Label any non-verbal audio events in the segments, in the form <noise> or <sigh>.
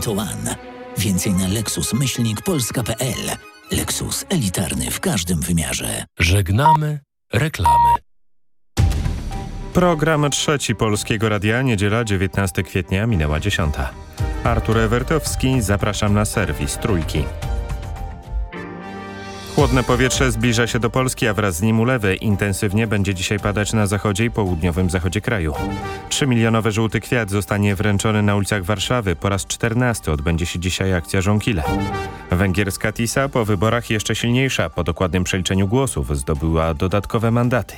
to one. Więcej na lexusmyślnikpolska.pl. Lexus elitarny w każdym wymiarze. Żegnamy reklamy. Program trzeci Polskiego Radia, niedziela 19 kwietnia, minęła 10. Artur Ewertowski, zapraszam na serwis Trójki. Chłodne powietrze zbliża się do Polski, a wraz z nim ulewy. Intensywnie będzie dzisiaj padać na zachodzie i południowym zachodzie kraju. 3-milionowy żółty kwiat zostanie wręczony na ulicach Warszawy. Po raz 14 odbędzie się dzisiaj akcja Żonkile. Węgierska TISA po wyborach jeszcze silniejsza. Po dokładnym przeliczeniu głosów zdobyła dodatkowe mandaty.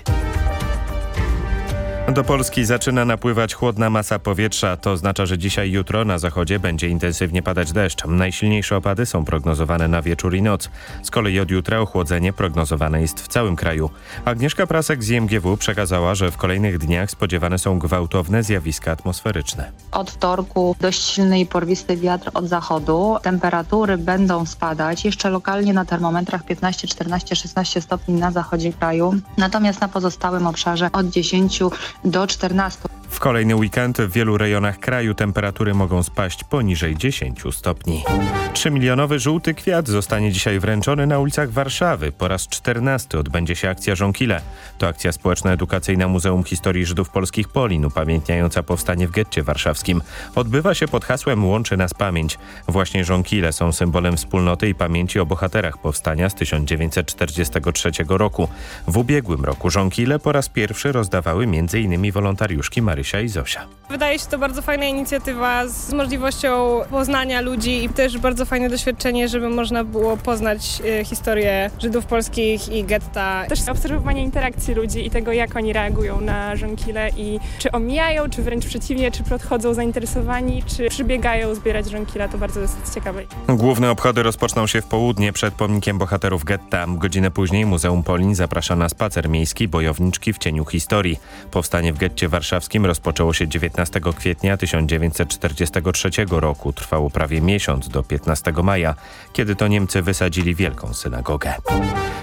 Do Polski zaczyna napływać chłodna masa powietrza. To oznacza, że dzisiaj jutro na zachodzie będzie intensywnie padać deszcz. Najsilniejsze opady są prognozowane na wieczór i noc. Z kolei od jutra ochłodzenie prognozowane jest w całym kraju. Agnieszka Prasek z IMGW przekazała, że w kolejnych dniach spodziewane są gwałtowne zjawiska atmosferyczne. Od wtorku dość silny i porwisty wiatr od zachodu. Temperatury będą spadać. Jeszcze lokalnie na termometrach 15, 14, 16 stopni na zachodzie kraju. Natomiast na pozostałym obszarze od 10 do 14. W kolejny weekend w wielu rejonach kraju temperatury mogą spaść poniżej 10 stopni. 3-milionowy żółty kwiat zostanie dzisiaj wręczony na ulicach Warszawy. Po raz 14 odbędzie się akcja Żonkile. To akcja społeczno-edukacyjna Muzeum Historii Żydów Polskich Polin, upamiętniająca powstanie w getcie warszawskim. Odbywa się pod hasłem Łączy nas pamięć. Właśnie żonkile są symbolem wspólnoty i pamięci o bohaterach powstania z 1943 roku. W ubiegłym roku żonkile po raz pierwszy rozdawały m.in. wolontariuszki Marysia i Zosia. Wydaje się to bardzo fajna inicjatywa z możliwością poznania ludzi i też bardzo fajne doświadczenie, żeby można było poznać y, historię Żydów polskich i getta. Też obserwowanie interakcji ludzi i tego, jak oni reagują na żonkile i czy omijają, czy wręcz przeciwnie, czy podchodzą zainteresowani, czy przybiegają zbierać żonkile, to bardzo jest ciekawe. Główne obchody rozpoczną się w południe przed pomnikiem bohaterów getta. Godzinę później Muzeum Polin zaprasza na spacer miejski Bojowniczki w cieniu historii. Powstanie w getcie warszawskim rozpoczęło się 19 kwietnia 1943 roku. Trwało prawie miesiąc do 15 maja, kiedy to Niemcy wysadzili wielką synagogę.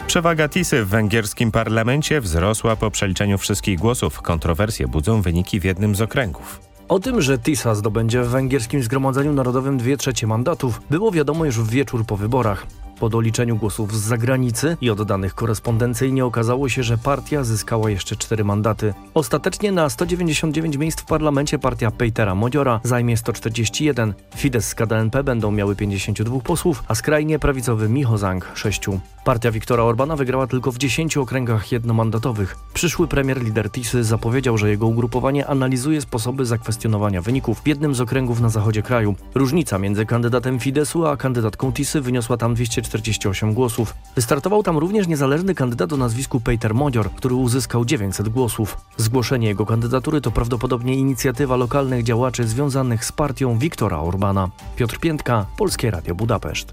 Przewaga Tisy w węgierskim parlamencie wzrosła po przeliczeniu wszystkich głosów. Kontrowersje budzą wyniki w jednym z okręgów. O tym, że TISA zdobędzie w węgierskim Zgromadzeniu Narodowym dwie trzecie mandatów, było wiadomo już w wieczór po wyborach. Po doliczeniu głosów z zagranicy i oddanych korespondencyjnie okazało się, że partia zyskała jeszcze cztery mandaty. Ostatecznie na 199 miejsc w parlamencie partia Petera Modziora zajmie 141. Fidesz z KDNP będą miały 52 posłów, a skrajnie prawicowy Michozang 6. Partia Viktora Orbana wygrała tylko w 10 okręgach jednomandatowych. Przyszły premier lider Tisy zapowiedział, że jego ugrupowanie analizuje sposoby zakwestionowania wyników w jednym z okręgów na zachodzie kraju. Różnica między kandydatem Fidesu a kandydatką Tisy wyniosła tam 248 głosów. Wystartował tam również niezależny kandydat o nazwisku Peter Modior, który uzyskał 900 głosów. Zgłoszenie jego kandydatury to prawdopodobnie inicjatywa lokalnych działaczy związanych z partią Viktora Orbana. Piotr Piętka, Polskie Radio Budapeszt.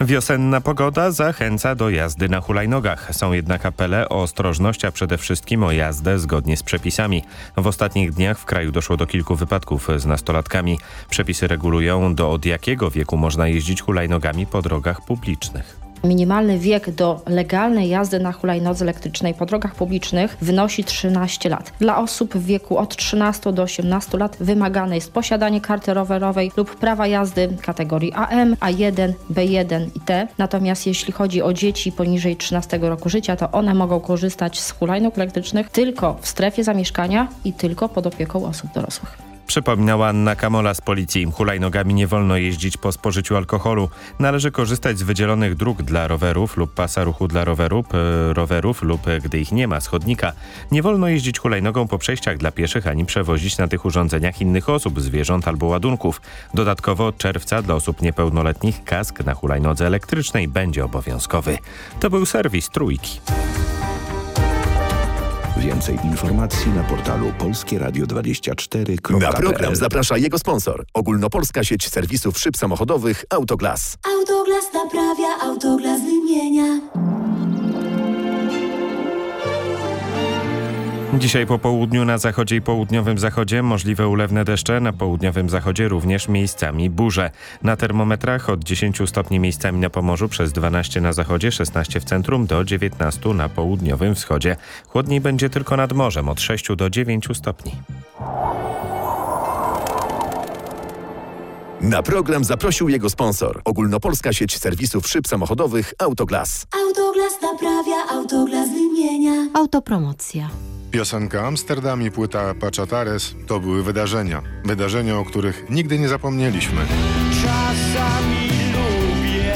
Wiosenna pogoda zachęca do jazdy na hulajnogach. Są jednak apele o ostrożność, a przede wszystkim o jazdę zgodnie z przepisami. W ostatnich dniach w kraju doszło do kilku wypadków z nastolatkami. Przepisy regulują do od jakiego wieku można jeździć hulajnogami po drogach publicznych. Minimalny wiek do legalnej jazdy na hulajnodze elektrycznej po drogach publicznych wynosi 13 lat. Dla osób w wieku od 13 do 18 lat wymagane jest posiadanie karty rowerowej lub prawa jazdy kategorii AM, A1, B1 i T. Natomiast jeśli chodzi o dzieci poniżej 13 roku życia, to one mogą korzystać z hulajnóg elektrycznych tylko w strefie zamieszkania i tylko pod opieką osób dorosłych. Przypominała Anna Kamola z policji. Hulajnogami nie wolno jeździć po spożyciu alkoholu. Należy korzystać z wydzielonych dróg dla rowerów lub pasa ruchu dla rowerów, e, rowerów lub e, gdy ich nie ma, schodnika. Nie wolno jeździć hulajnogą po przejściach dla pieszych ani przewozić na tych urządzeniach innych osób, zwierząt albo ładunków. Dodatkowo od czerwca dla osób niepełnoletnich kask na hulajnodze elektrycznej będzie obowiązkowy. To był serwis Trójki. Więcej informacji na portalu polskieradio24.pl Na program zaprasza jego sponsor. Ogólnopolska sieć serwisów szyb samochodowych Autoglas. Autoglas naprawia, Autoglas wymienia. Dzisiaj po południu na zachodzie i południowym zachodzie możliwe ulewne deszcze, na południowym zachodzie również miejscami burze. Na termometrach od 10 stopni miejscami na Pomorzu przez 12 na zachodzie, 16 w centrum do 19 na południowym wschodzie. Chłodniej będzie tylko nad morzem od 6 do 9 stopni. Na program zaprosił jego sponsor. Ogólnopolska sieć serwisów szyb samochodowych Autoglas. Autoglas naprawia, Autoglas wymienia. Autopromocja. Piosenka Amsterdam i płyta Pachatares to były wydarzenia. Wydarzenia, o których nigdy nie zapomnieliśmy. Czasami lubię,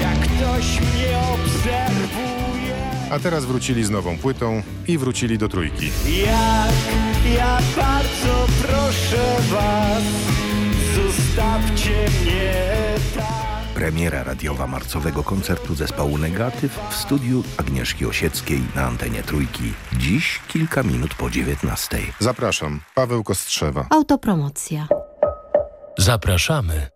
jak ktoś mnie obserwuje. A teraz wrócili z nową płytą i wrócili do trójki. Jak ja bardzo proszę was, zostawcie mnie tak. Premiera radiowa marcowego koncertu zespołu Negatyw w studiu Agnieszki Osieckiej na antenie Trójki. Dziś kilka minut po 19. Zapraszam, Paweł Kostrzewa. Autopromocja. Zapraszamy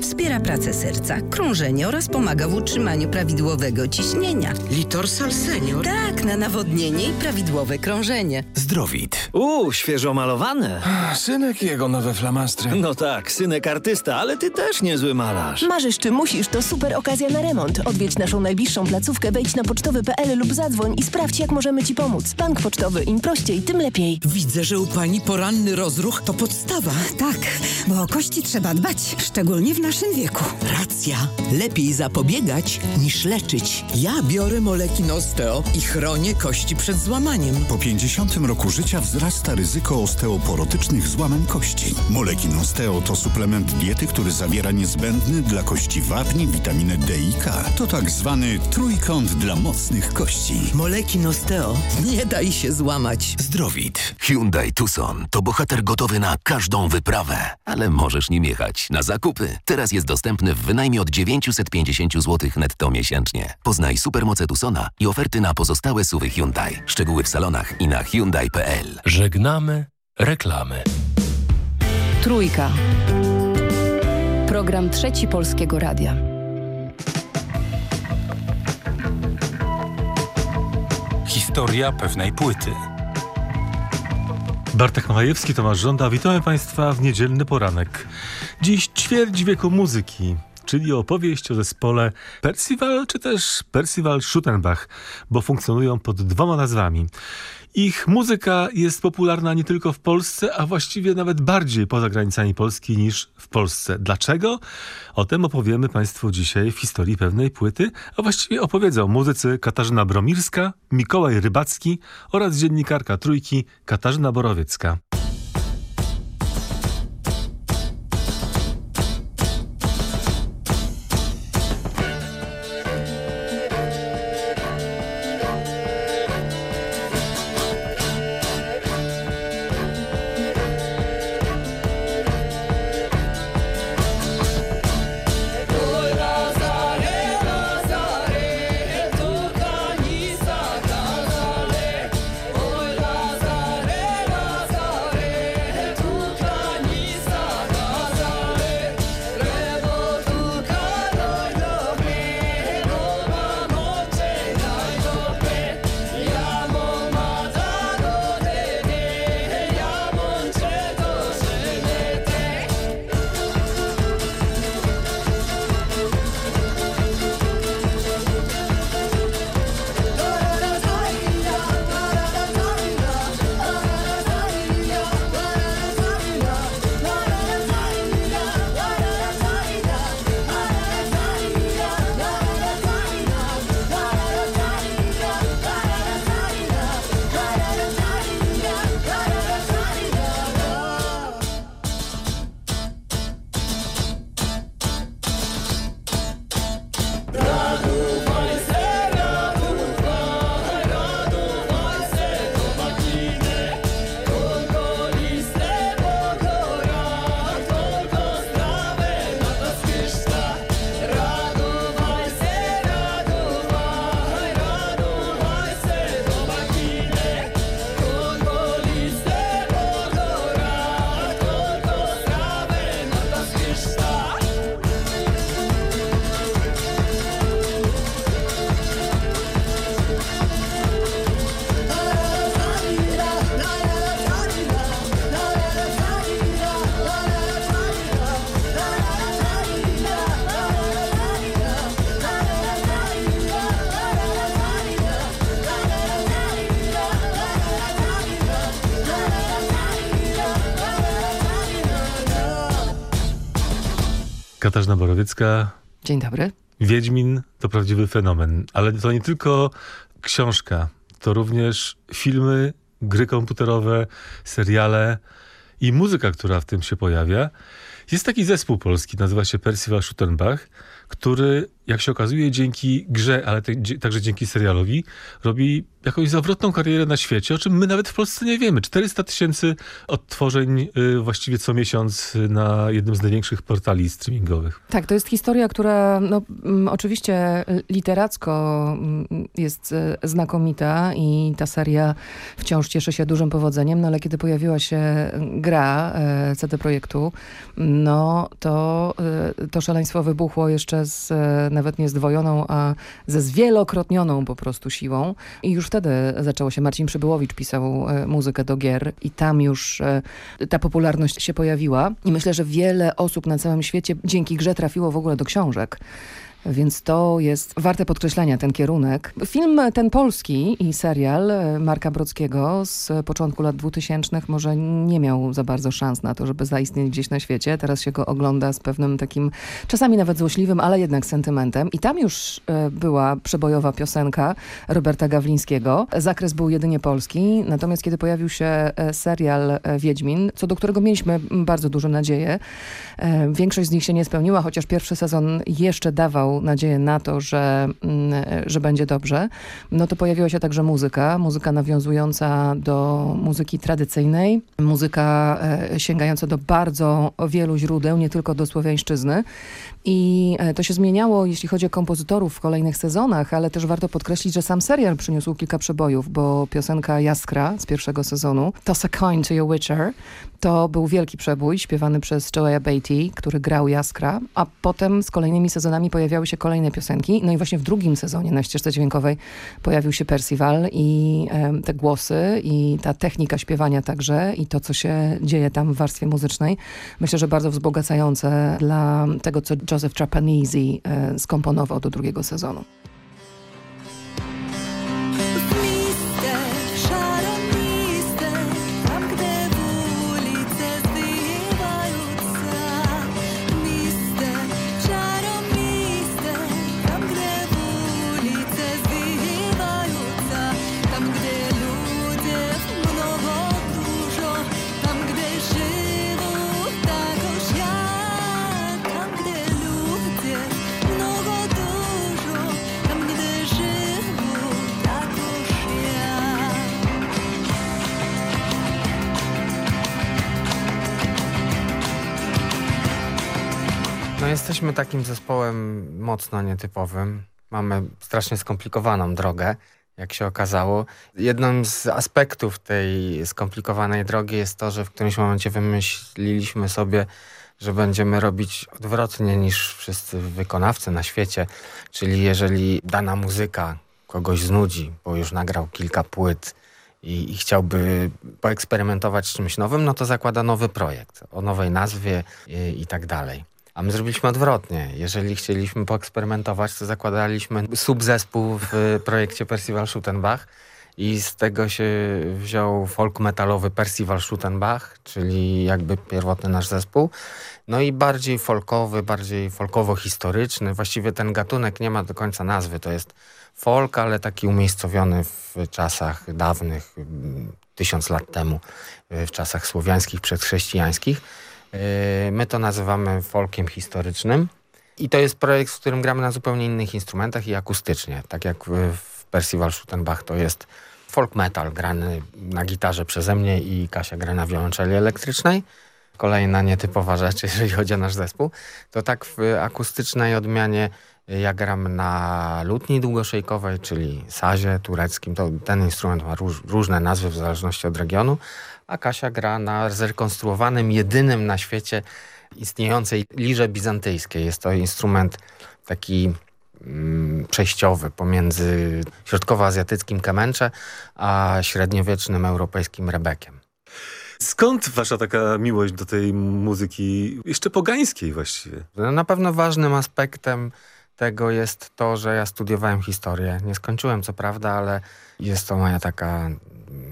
wspiera pracę serca, krążenie oraz pomaga w utrzymaniu prawidłowego ciśnienia. Litorsal Senior? Tak, na nawodnienie i prawidłowe krążenie. Zdrowit. Uuu, świeżo malowane. Synek i jego nowe flamastry. No tak, synek artysta, ale ty też niezły malarz. Marzysz czy musisz, to super okazja na remont. Odwiedź naszą najbliższą placówkę, wejdź na pocztowy.pl lub zadzwoń i sprawdź, jak możemy ci pomóc. Bank pocztowy, im prościej, tym lepiej. Widzę, że u pani poranny rozruch to podstawa. Tak, bo o kości trzeba dbać, szczególnie w naszym wieku. Racja. Lepiej zapobiegać niż leczyć. Ja biorę moleki Osteo i chronię kości przed złamaniem. Po 50 roku życia wzrasta ryzyko osteoporotycznych złamań kości. Moleki Osteo to suplement diety, który zawiera niezbędny dla kości wapni, witaminę D i K. To tak zwany trójkąt dla mocnych kości. Moleki Osteo. Nie daj się złamać. Zdrowit. Hyundai Tucson to bohater gotowy na każdą wyprawę. Ale możesz nim jechać na zakupy. Teraz jest dostępny w wynajmie od 950 zł netto miesięcznie. Poznaj supermoce Tucsona i oferty na pozostałe suwy Hyundai. Szczegóły w salonach i na Hyundai.pl. Żegnamy reklamy. Trójka. Program Trzeci Polskiego Radia. Historia pewnej płyty. Bartek Majewski, Tomasz Żąda. Witamy Państwa w niedzielny poranek. Dziś ćwierć wieku muzyki, czyli opowieść o zespole Percival czy też Percival Schuttenbach, bo funkcjonują pod dwoma nazwami. Ich muzyka jest popularna nie tylko w Polsce, a właściwie nawet bardziej poza granicami Polski niż w Polsce. Dlaczego? O tym opowiemy Państwu dzisiaj w historii pewnej płyty, a właściwie opowiedzą muzycy Katarzyna Bromirska, Mikołaj Rybacki oraz dziennikarka Trójki Katarzyna Borowiecka. Katarzyna Borowiecka. Dzień dobry. Wiedźmin to prawdziwy fenomen, ale to nie tylko książka, to również filmy, gry komputerowe, seriale i muzyka, która w tym się pojawia. Jest taki zespół polski, nazywa się Percival Schuttenbach, który, jak się okazuje, dzięki grze, ale te, także dzięki serialowi, robi jakąś zawrotną karierę na świecie, o czym my nawet w Polsce nie wiemy. 400 tysięcy odtworzeń y, właściwie co miesiąc na jednym z największych portali streamingowych. Tak, to jest historia, która no, m, oczywiście literacko m, jest e, znakomita i ta seria wciąż cieszy się dużym powodzeniem, no ale kiedy pojawiła się gra CD Projektu, no to to szaleństwo wybuchło jeszcze z nawet nie zdwojoną, a ze zwielokrotnioną po prostu siłą i już wtedy zaczęło się. Marcin Przybyłowicz pisał e, muzykę do gier i tam już e, ta popularność się pojawiła. I myślę, że wiele osób na całym świecie dzięki grze trafiło w ogóle do książek. Więc to jest warte podkreślenia, ten kierunek. Film ten polski i serial e, Marka Brockiego z początku lat 2000 może nie miał za bardzo szans na to, żeby zaistnieć gdzieś na świecie. Teraz się go ogląda z pewnym takim, czasami nawet złośliwym, ale jednak sentymentem. I tam już e, była przebojowa piosenka Roberta Gawlińskiego. Zakres był jedynie polski, natomiast kiedy pojawił się e, serial Wiedźmin, co do którego mieliśmy bardzo duże nadzieje, większość z nich się nie spełniła, chociaż pierwszy sezon jeszcze dawał nadzieję na to, że, mm, że będzie dobrze, no to pojawiła się także muzyka, muzyka nawiązująca do muzyki tradycyjnej, muzyka e, sięgająca do bardzo wielu źródeł, nie tylko do słowiańszczyzny. I e, to się zmieniało, jeśli chodzi o kompozytorów w kolejnych sezonach, ale też warto podkreślić, że sam serial przyniósł kilka przebojów, bo piosenka Jaskra z pierwszego sezonu, Toss a coin to your witcher, to był wielki przebój śpiewany przez Joeya Beatty, który grał Jaskra, a potem z kolejnymi sezonami pojawiały się kolejne piosenki. No i właśnie w drugim sezonie na ścieżce dźwiękowej pojawił się Percival i e, te głosy i ta technika śpiewania także i to, co się dzieje tam w warstwie muzycznej. Myślę, że bardzo wzbogacające dla tego, co Joseph Trapanese e, skomponował do drugiego sezonu. Jesteśmy takim zespołem mocno nietypowym. Mamy strasznie skomplikowaną drogę, jak się okazało. Jednym z aspektów tej skomplikowanej drogi jest to, że w którymś momencie wymyśliliśmy sobie, że będziemy robić odwrotnie niż wszyscy wykonawcy na świecie. Czyli jeżeli dana muzyka kogoś znudzi, bo już nagrał kilka płyt i, i chciałby poeksperymentować z czymś nowym, no to zakłada nowy projekt o nowej nazwie i, i tak dalej. A my zrobiliśmy odwrotnie. Jeżeli chcieliśmy poeksperymentować, to zakładaliśmy subzespół w projekcie Percival Schuttenbach i z tego się wziął folk metalowy Percival Schuttenbach, czyli jakby pierwotny nasz zespół. No i bardziej folkowy, bardziej folkowo-historyczny. Właściwie ten gatunek nie ma do końca nazwy. To jest folk, ale taki umiejscowiony w czasach dawnych, tysiąc lat temu, w czasach słowiańskich, przedchrześcijańskich. Yy, my to nazywamy folkiem historycznym. I to jest projekt, w którym gramy na zupełnie innych instrumentach i akustycznie. Tak jak w Percival Schuttenbach to jest folk metal grany na gitarze przeze mnie i Kasia gra na wiolonczeli elektrycznej. Kolejna nietypowa rzecz, <laughs> jeżeli chodzi o nasz zespół. To tak w akustycznej odmianie ja gram na lutni długoszejkowej, czyli sazie tureckim. To, ten instrument ma róż, różne nazwy w zależności od regionu a Kasia gra na zrekonstruowanym, jedynym na świecie istniejącej lirze bizantyjskiej. Jest to instrument taki mm, przejściowy pomiędzy środkowoazjatyckim kemencze, a średniowiecznym europejskim rebekiem. Skąd wasza taka miłość do tej muzyki, jeszcze pogańskiej właściwie? No, na pewno ważnym aspektem tego jest to, że ja studiowałem historię. Nie skończyłem co prawda, ale jest to moja taka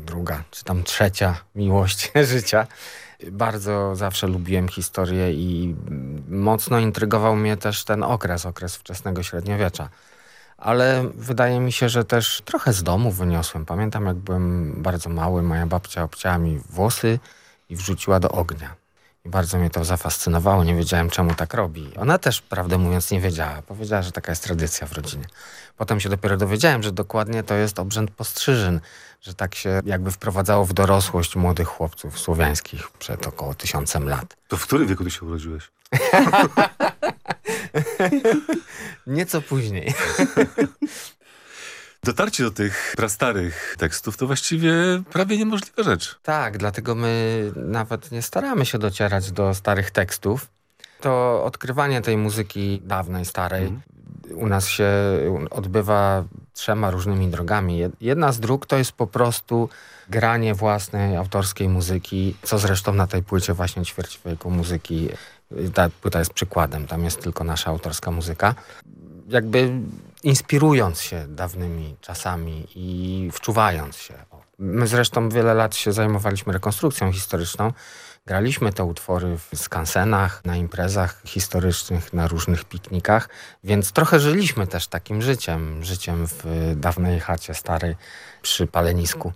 druga, czy tam trzecia miłość <laughs> życia. Bardzo zawsze lubiłem historię i mocno intrygował mnie też ten okres, okres wczesnego średniowiecza. Ale wydaje mi się, że też trochę z domu wyniosłem. Pamiętam, jak byłem bardzo mały, moja babcia obcięła mi włosy i wrzuciła do ognia. Bardzo mnie to zafascynowało, nie wiedziałem czemu tak robi. Ona też, prawdę mówiąc, nie wiedziała. Powiedziała, że taka jest tradycja w rodzinie. Potem się dopiero dowiedziałem, że dokładnie to jest obrzęd postrzyżyn, że tak się jakby wprowadzało w dorosłość młodych chłopców słowiańskich przed około tysiącem lat. To w którym wieku ty się urodziłeś? <laughs> Nieco później. <laughs> Dotarcie do tych prastarych tekstów to właściwie prawie niemożliwa rzecz. Tak, dlatego my nawet nie staramy się docierać do starych tekstów. To odkrywanie tej muzyki dawnej, starej mm. u nas się odbywa trzema różnymi drogami. Jedna z dróg to jest po prostu granie własnej autorskiej muzyki, co zresztą na tej płycie właśnie ćwierć wieku muzyki ta płyta jest przykładem, tam jest tylko nasza autorska muzyka. Jakby inspirując się dawnymi czasami i wczuwając się. My zresztą wiele lat się zajmowaliśmy rekonstrukcją historyczną. Graliśmy te utwory w skansenach, na imprezach historycznych, na różnych piknikach, więc trochę żyliśmy też takim życiem, życiem w dawnej chacie starej przy palenisku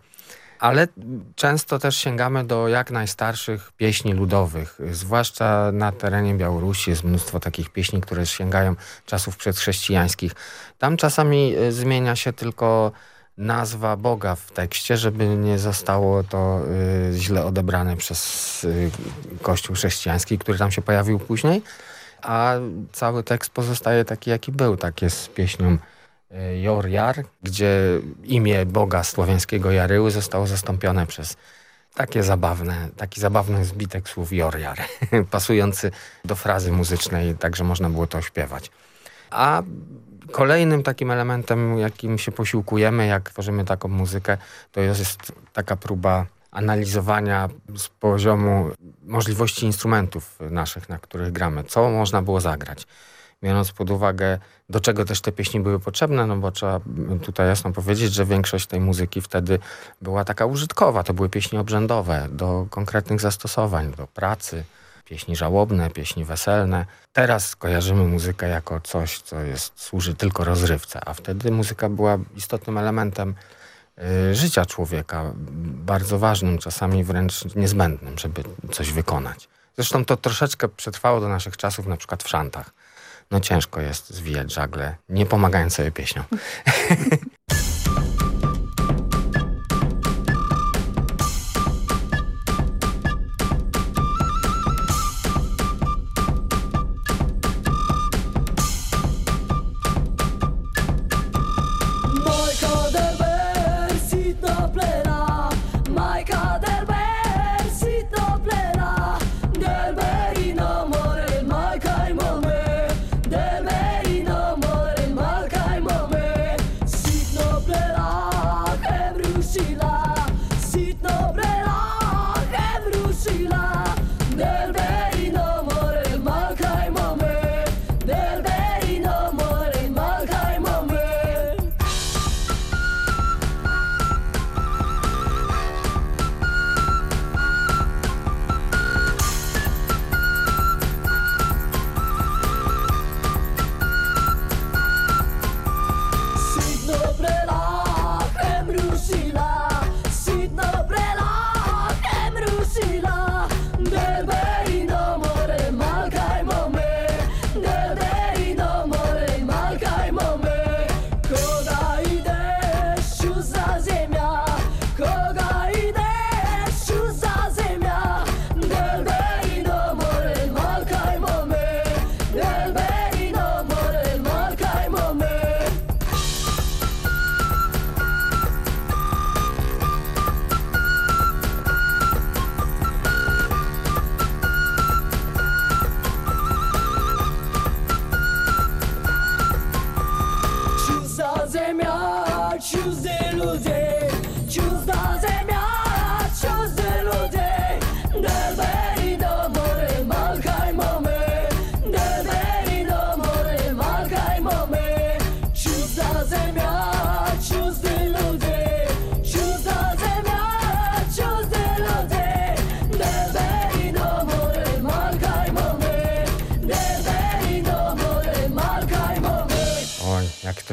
ale często też sięgamy do jak najstarszych pieśni ludowych. Zwłaszcza na terenie Białorusi jest mnóstwo takich pieśni, które sięgają czasów przedchrześcijańskich. Tam czasami y, zmienia się tylko nazwa Boga w tekście, żeby nie zostało to y, źle odebrane przez y, Kościół chrześcijański, który tam się pojawił później, a cały tekst pozostaje taki, jaki był. Tak jest z pieśnią E, Jorjar, gdzie imię Boga słowiańskiego Jaryły zostało zastąpione przez takie zabawne, taki zabawny zbitek słów Jorjar, <laughs> pasujący do frazy muzycznej, także można było to śpiewać. A kolejnym takim elementem, jakim się posiłkujemy, jak tworzymy taką muzykę, to jest taka próba analizowania z poziomu możliwości instrumentów naszych, na których gramy. Co można było zagrać? Biorąc pod uwagę, do czego też te pieśni były potrzebne, no bo trzeba tutaj jasno powiedzieć, że większość tej muzyki wtedy była taka użytkowa. To były pieśni obrzędowe do konkretnych zastosowań, do pracy, pieśni żałobne, pieśni weselne. Teraz kojarzymy muzykę jako coś, co jest, służy tylko rozrywce, a wtedy muzyka była istotnym elementem y, życia człowieka, bardzo ważnym, czasami wręcz niezbędnym, żeby coś wykonać. Zresztą to troszeczkę przetrwało do naszych czasów, na przykład w szantach no ciężko jest zwijać żagle, nie pomagając sobie pieśnią. <laughs>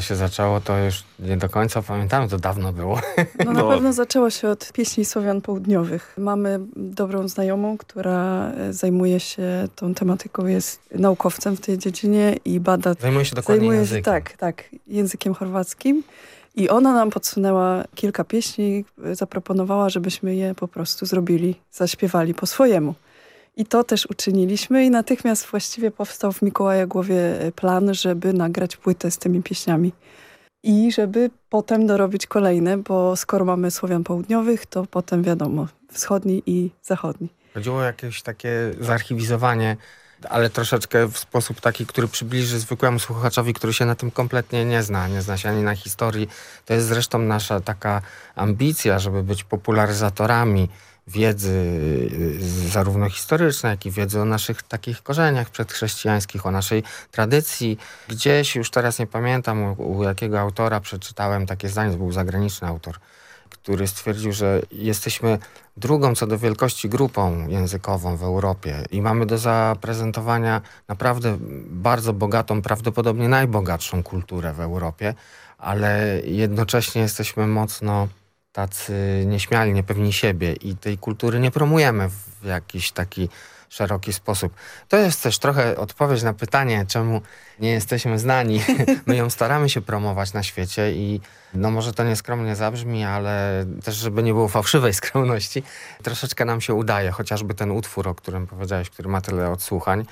się zaczęło, to już nie do końca pamiętamy, to dawno było. No na pewno zaczęło się od pieśni Słowian Południowych. Mamy dobrą znajomą, która e, zajmuje się tą tematyką, jest naukowcem w tej dziedzinie i bada... Zajmuje się dokładnie zajmuje językiem. Tak, tak, językiem chorwackim. I ona nam podsunęła kilka pieśni, zaproponowała, żebyśmy je po prostu zrobili, zaśpiewali po swojemu. I to też uczyniliśmy i natychmiast właściwie powstał w Mikołaja głowie e, plan, żeby nagrać płytę z tymi pieśniami. I żeby potem dorobić kolejne, bo skoro mamy Słowian Południowych, to potem wiadomo, wschodni i zachodni. Chodziło o jakieś takie zarchiwizowanie, ale troszeczkę w sposób taki, który przybliży zwykłemu słuchaczowi, który się na tym kompletnie nie zna, nie zna się ani na historii. To jest zresztą nasza taka ambicja, żeby być popularyzatorami wiedzy y, zarówno historycznej, jak i wiedzy o naszych takich korzeniach przedchrześcijańskich, o naszej tradycji. Gdzieś, już teraz nie pamiętam u, u jakiego autora przeczytałem takie zdanie, to był zagraniczny autor, który stwierdził, że jesteśmy drugą co do wielkości grupą językową w Europie i mamy do zaprezentowania naprawdę bardzo bogatą, prawdopodobnie najbogatszą kulturę w Europie, ale jednocześnie jesteśmy mocno tacy nieśmiali, niepewni siebie i tej kultury nie promujemy w jakiś taki szeroki sposób. To jest też trochę odpowiedź na pytanie, czemu nie jesteśmy znani. <laughs> My ją staramy się promować na świecie i no może to nieskromnie zabrzmi, ale też żeby nie było fałszywej <laughs> skromności, troszeczkę nam się udaje, chociażby ten utwór, o którym powiedziałeś, który ma tyle odsłuchań,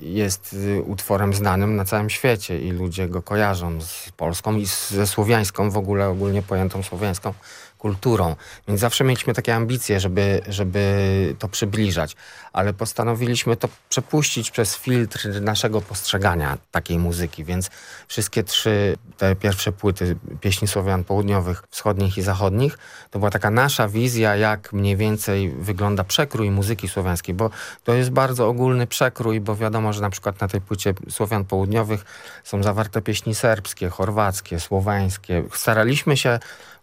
jest y, utworem znanym na całym świecie i ludzie go kojarzą z polską i ze słowiańską, w ogóle ogólnie pojętą słowiańską kulturą. Więc zawsze mieliśmy takie ambicje, żeby, żeby to przybliżać, ale postanowiliśmy to przepuścić przez filtr naszego postrzegania takiej muzyki, więc wszystkie trzy te pierwsze płyty pieśni Słowian Południowych, Wschodnich i Zachodnich, to była taka nasza wizja, jak mniej więcej wygląda przekrój muzyki słowiańskiej, bo to jest bardzo ogólny przekrój, bo wiadomo, że na przykład na tej płycie Słowian Południowych są zawarte pieśni serbskie, chorwackie, słoweńskie. Staraliśmy się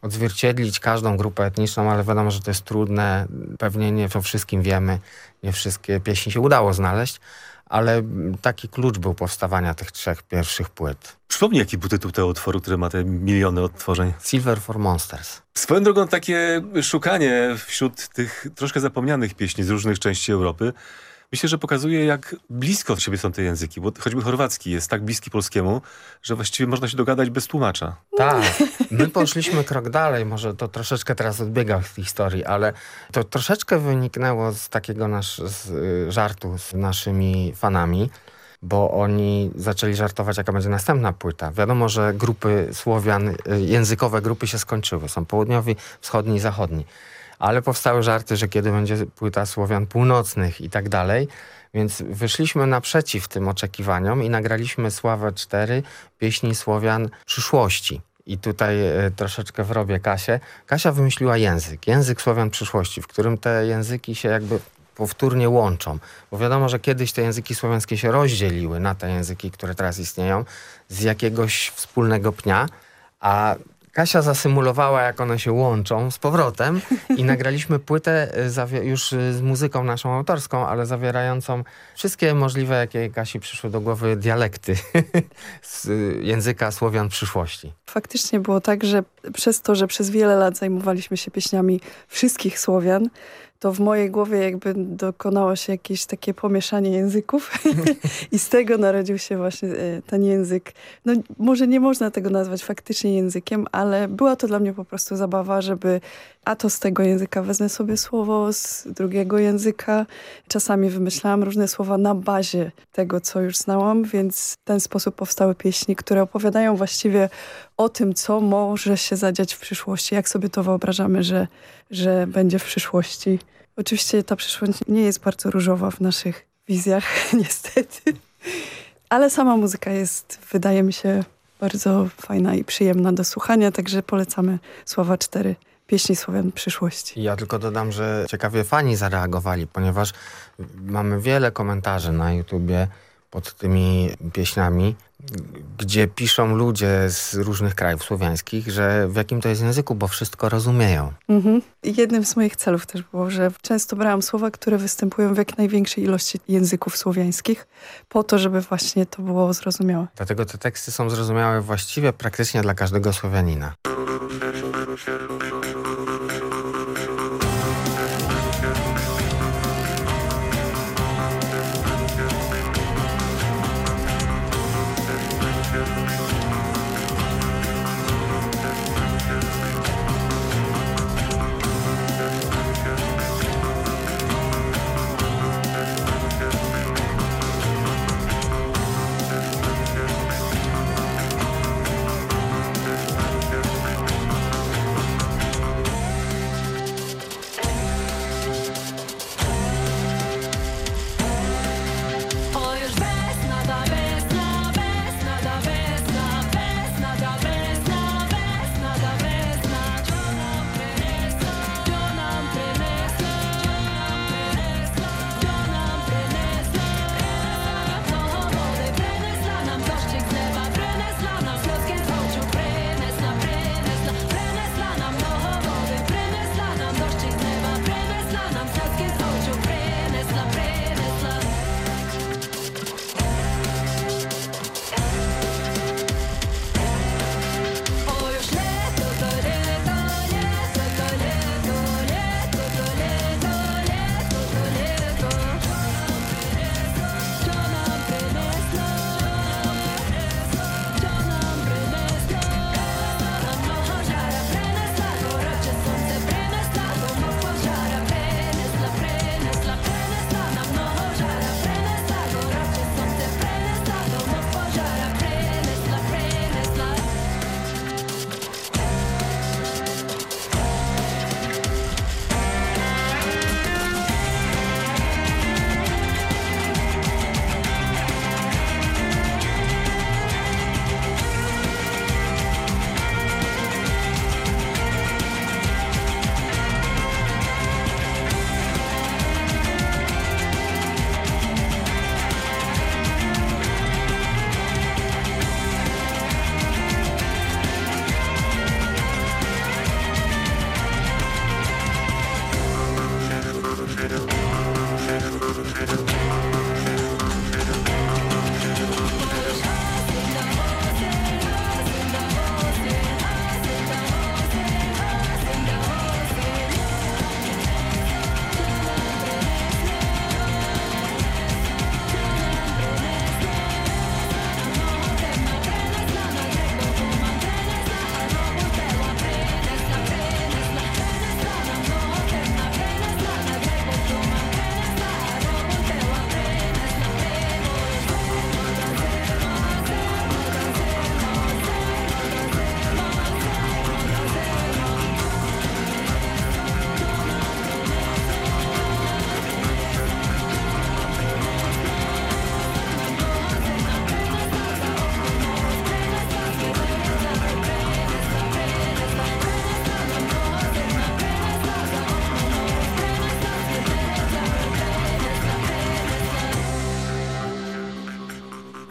odzwierciedlić każdą grupę etniczną, ale wiadomo, że to jest trudne. Pewnie nie o wszystkim wiemy, nie wszystkie pieśni się udało znaleźć, ale taki klucz był powstawania tych trzech pierwszych płyt. Przypomnij, jaki był tytuł tego utworu, który ma te miliony odtworzeń. Silver for Monsters. Swoją drogą takie szukanie wśród tych troszkę zapomnianych pieśni z różnych części Europy myślę, że pokazuje, jak blisko od siebie są te języki, bo choćby chorwacki jest tak bliski polskiemu, że właściwie można się dogadać bez tłumacza. Tak, my poszliśmy krok dalej, może to troszeczkę teraz odbiega w historii, ale to troszeczkę wyniknęło z takiego nasz, z, y, żartu z naszymi fanami, bo oni zaczęli żartować, jaka będzie następna płyta. Wiadomo, że grupy Słowian, y, językowe grupy się skończyły. Są południowi, wschodni i zachodni ale powstały żarty, że kiedy będzie płyta Słowian Północnych i tak dalej. Więc wyszliśmy naprzeciw tym oczekiwaniom i nagraliśmy Sławę 4 pieśni Słowian przyszłości. I tutaj e, troszeczkę wrobię Kasię. Kasia wymyśliła język, język Słowian przyszłości, w którym te języki się jakby powtórnie łączą. Bo wiadomo, że kiedyś te języki słowiańskie się rozdzieliły na te języki, które teraz istnieją, z jakiegoś wspólnego pnia, a Kasia zasymulowała, jak one się łączą z powrotem i nagraliśmy płytę y, już y, z muzyką naszą autorską, ale zawierającą wszystkie możliwe, jakie Kasi przyszły do głowy, dialekty <laughs> z y, języka Słowian przyszłości. Faktycznie było tak, że przez to, że przez wiele lat zajmowaliśmy się pieśniami wszystkich Słowian, to w mojej głowie jakby dokonało się jakieś takie pomieszanie języków <laughs> i z tego narodził się właśnie e, ten język. No może nie można tego nazwać faktycznie językiem, ale była to dla mnie po prostu zabawa, żeby a to z tego języka wezmę sobie słowo, z drugiego języka. Czasami wymyślałam różne słowa na bazie tego, co już znałam, więc w ten sposób powstały pieśni, które opowiadają właściwie o tym, co może się zadziać w przyszłości, jak sobie to wyobrażamy, że, że będzie w przyszłości. Oczywiście ta przyszłość nie jest bardzo różowa w naszych wizjach, <laughs> niestety. Ale sama muzyka jest, wydaje mi się, bardzo fajna i przyjemna do słuchania, także polecamy Słowa 4 pieśni Słowian przyszłości. Ja tylko dodam, że ciekawie fani zareagowali, ponieważ mamy wiele komentarzy na YouTubie pod tymi pieśniami, gdzie piszą ludzie z różnych krajów słowiańskich, że w jakim to jest języku, bo wszystko rozumieją. Mhm. Jednym z moich celów też było, że często brałam słowa, które występują w jak największej ilości języków słowiańskich, po to, żeby właśnie to było zrozumiałe. Dlatego te teksty są zrozumiałe właściwie praktycznie dla każdego Słowianina.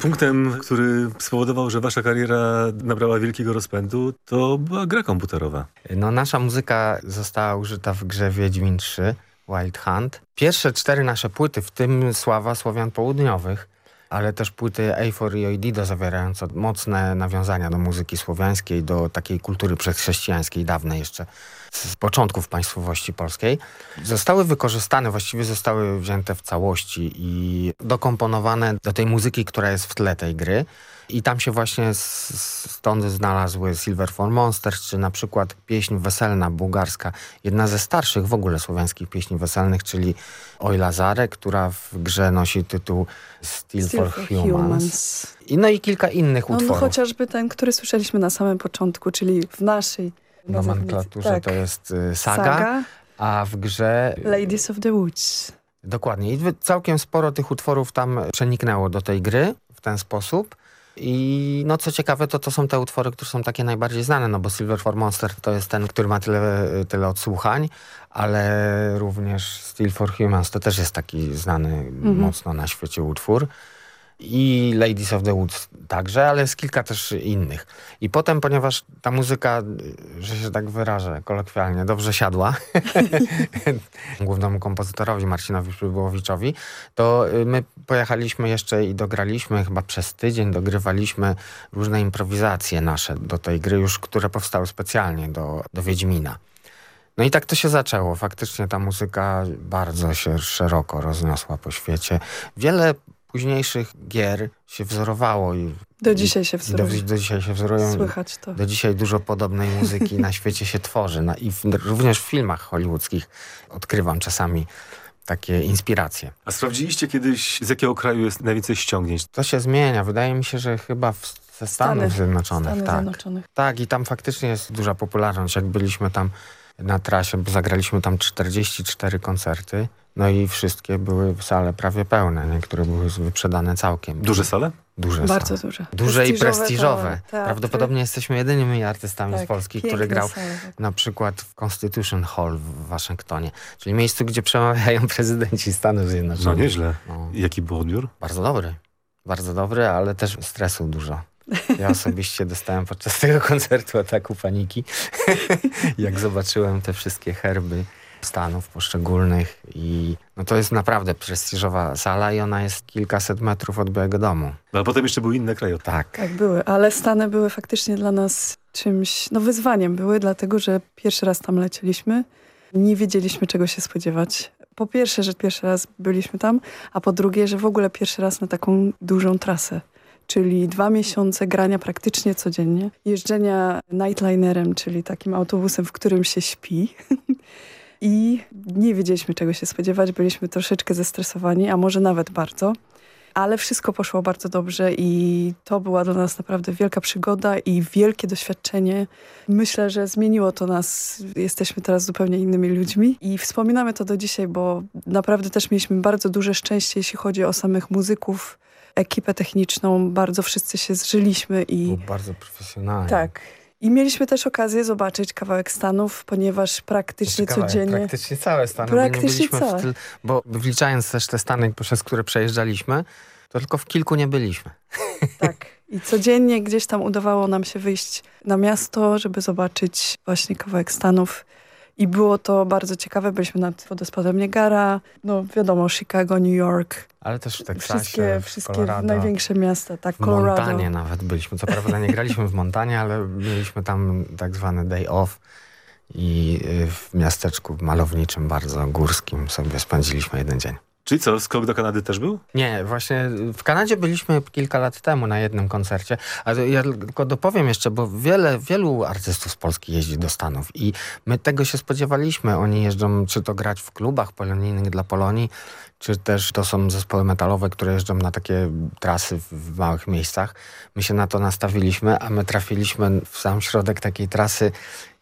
Punktem, który spowodował, że wasza kariera nabrała wielkiego rozpędu, to była gra komputerowa. No nasza muzyka została użyta w grze Wiedźmin 3, Wild Hunt. Pierwsze cztery nasze płyty, w tym Sława Słowian Południowych, ale też płyty A4 i Oidido zawierające mocne nawiązania do muzyki słowiańskiej, do takiej kultury przedchrześcijańskiej, dawnej jeszcze, z początków państwowości polskiej, zostały wykorzystane, właściwie zostały wzięte w całości i dokomponowane do tej muzyki, która jest w tle tej gry. I tam się właśnie stąd znalazły Silver for Monsters, czy na przykład pieśń weselna bułgarska, jedna ze starszych w ogóle słowiańskich pieśni weselnych, czyli Oj Lazare, która w grze nosi tytuł Still, Still for, for Humans. humans. I no i kilka innych no, no utworów. No chociażby ten, który słyszeliśmy na samym początku, czyli w naszej nomenklaturze tak. to jest y, saga, saga, a w grze... Ladies of the Woods. Dokładnie. I całkiem sporo tych utworów tam przeniknęło do tej gry w ten sposób. I no co ciekawe, to to są te utwory, które są takie najbardziej znane, no bo Silver for Monster to jest ten, który ma tyle, tyle odsłuchań, ale również Steel for Humans to też jest taki znany mhm. mocno na świecie utwór. I Ladies of the Woods także, ale jest kilka też innych. I potem, ponieważ ta muzyka, że się tak wyrażę kolokwialnie, dobrze siadła <laughs> głównemu kompozytorowi Marcinowi Przybyłowiczowi, to y, my pojechaliśmy jeszcze i dograliśmy chyba przez tydzień, dogrywaliśmy różne improwizacje nasze do tej gry już, które powstały specjalnie do, do Wiedźmina. No i tak to się zaczęło. Faktycznie ta muzyka bardzo się szeroko rozniosła po świecie. Wiele późniejszych gier się wzorowało i do dzisiaj się wzorują. Do, do, dzisiaj się wzorują. Słychać to. Do dzisiaj dużo podobnej muzyki na świecie się tworzy. Na, I w, również w filmach hollywoodzkich odkrywam czasami takie inspiracje. A sprawdziliście kiedyś, z jakiego kraju jest najwięcej ściągnięć? To się zmienia. Wydaje mi się, że chyba w, ze Stanów Stany, Zjednoczonych. Stany tak. Zjednoczonych. tak, i tam faktycznie jest duża popularność. Jak byliśmy tam na trasie, bo zagraliśmy tam 44 koncerty. No i wszystkie były sale prawie pełne. Niektóre były wyprzedane całkiem. Duże sale? Duże Bardzo sale. duże. Duże i Prestiżowe teatry. Prawdopodobnie jesteśmy jedynymi artystami Tak, z Polski, który grał sale, tak. na przykład w Constitution Hall w Waszyngtonie, czyli miejscu, gdzie przemawiają <laughs> prezydenci Stanów Zjednoczonych. No nieźle. No. Jaki był odbiór? Bardzo dobry. Bardzo dobry, ale też stresu dużo. Ja osobiście <laughs> dostałem podczas tego koncertu ataku paniki, <laughs> jak zobaczyłem te wszystkie herby stanów poszczególnych i no to jest naprawdę prestiżowa sala i ona jest kilkaset metrów od mojego domu. No, a potem jeszcze były inne kraje. Tak. Tak, były, ale Stany były faktycznie dla nas czymś, no wyzwaniem były, dlatego że pierwszy raz tam lecieliśmy. Nie wiedzieliśmy, czego się spodziewać. Po pierwsze, że pierwszy raz byliśmy tam, a po drugie, że w ogóle pierwszy raz na taką dużą trasę. Czyli dwa miesiące grania praktycznie codziennie, jeżdżenia nightlinerem, czyli takim autobusem, w którym się śpi. <laughs> I nie wiedzieliśmy, czego się spodziewać. Byliśmy troszeczkę zestresowani, a może nawet bardzo. Ale wszystko poszło bardzo dobrze i to była dla nas naprawdę wielka przygoda i wielkie doświadczenie. Myślę, że zmieniło to nas. Jesteśmy teraz zupełnie innymi ludźmi i wspominamy to do dzisiaj, bo naprawdę też mieliśmy bardzo duże szczęście, jeśli chodzi o samych muzyków, ekipę techniczną. Bardzo wszyscy się zżyliśmy i... Bardzo profesjonalny. Tak. I mieliśmy też okazję zobaczyć kawałek Stanów, ponieważ praktycznie Kawałek, codziennie... Praktycznie całe Stany. Praktycznie nie byliśmy całe. W tyl, bo wliczając też te Stany, przez które przejeżdżaliśmy, to tylko w kilku nie byliśmy. <laughs> Tak. I codziennie gdzieś tam udawało nam się wyjść na miasto, żeby zobaczyć właśnie kawałek Stanów. I było to bardzo ciekawe. Byliśmy nad wodospadem Niagara, no wiadomo, Chicago, New York. Ale też w Teksasie, Wszystkie, w wszystkie Colorado. największe miasta, tak, W Colorado. Montanie nawet byliśmy. Co prawda nie graliśmy w Montanie, ale mieliśmy tam tak zwany day off i y, w miasteczku malowniczym, bardzo górskim sobie spędziliśmy jeden dzień. Czyli co, skok do Kanady też był? Nie, właśnie w Kanadzie byliśmy kilka lat temu na jednym koncercie, ale ja tylko dopowiem jeszcze, bo wiele, wielu artystów z Polski jeździ do Stanów i my tego się spodziewaliśmy. Oni jeżdżą, czy to grać w klubach polonijnych dla Polonii, czy też to są zespoły metalowe, które jeżdżą na takie trasy w, małych miejscach. My się na to nastawiliśmy, a my trafiliśmy w sam środek takiej trasy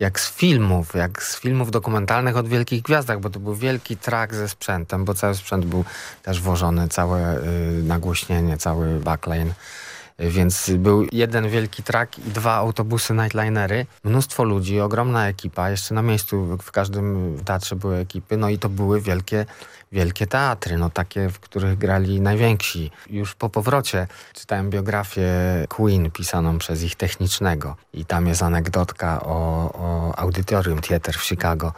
jak z filmów, jak z filmów dokumentalnych od Wielkich Gwiazdach, bo to był wielki track ze sprzętem, bo cały sprzęt był też włożony, całe y, nagłośnienie, cały backlane. Więc był jeden wielki track i dwa autobusy Nightlinery. Mnóstwo ludzi, ogromna ekipa. Jeszcze na miejscu w każdym teatrze były ekipy. No i to były wielkie, wielkie teatry. No takie, w których grali najwięksi. Już po powrocie czytałem biografię Queen pisaną przez ich technicznego. I tam jest anegdotka o, o Auditorium Theater w Chicago,